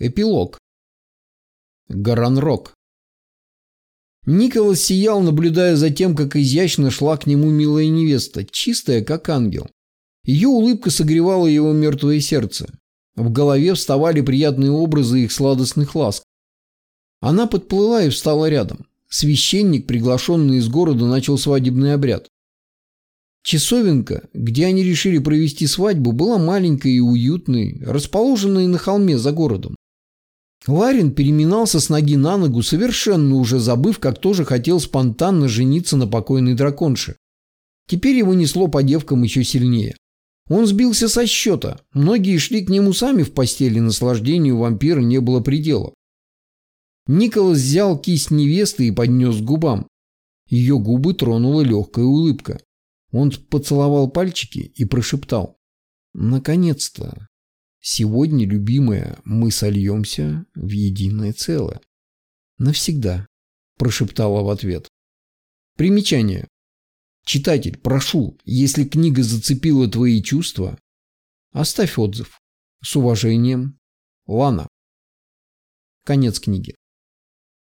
Эпилог. Гаранрок. Николас сиял, наблюдая за тем, как изящно шла к нему милая невеста, чистая, как ангел. Ее улыбка согревала его мертвое сердце. В голове вставали приятные образы их сладостных ласк. Она подплыла и встала рядом. Священник, приглашенный из города, начал свадебный обряд. Часовенка, где они решили провести свадьбу, была маленькой и уютной, расположенной на холме за городом. Ларин переминался с ноги на ногу, совершенно уже забыв, как тоже хотел спонтанно жениться на покойной драконше. Теперь его несло по девкам еще сильнее. Он сбился со счета. Многие шли к нему сами в постели, наслаждению вампира не было предела. Николас взял кисть невесты и поднес к губам. Ее губы тронула легкая улыбка. Он поцеловал пальчики и прошептал. «Наконец-то! Сегодня, любимая, мы сольемся в единое целое. Навсегда, прошептала в ответ. Примечание. Читатель, прошу, если книга зацепила твои чувства, оставь отзыв. С уважением, Лана. Конец книги.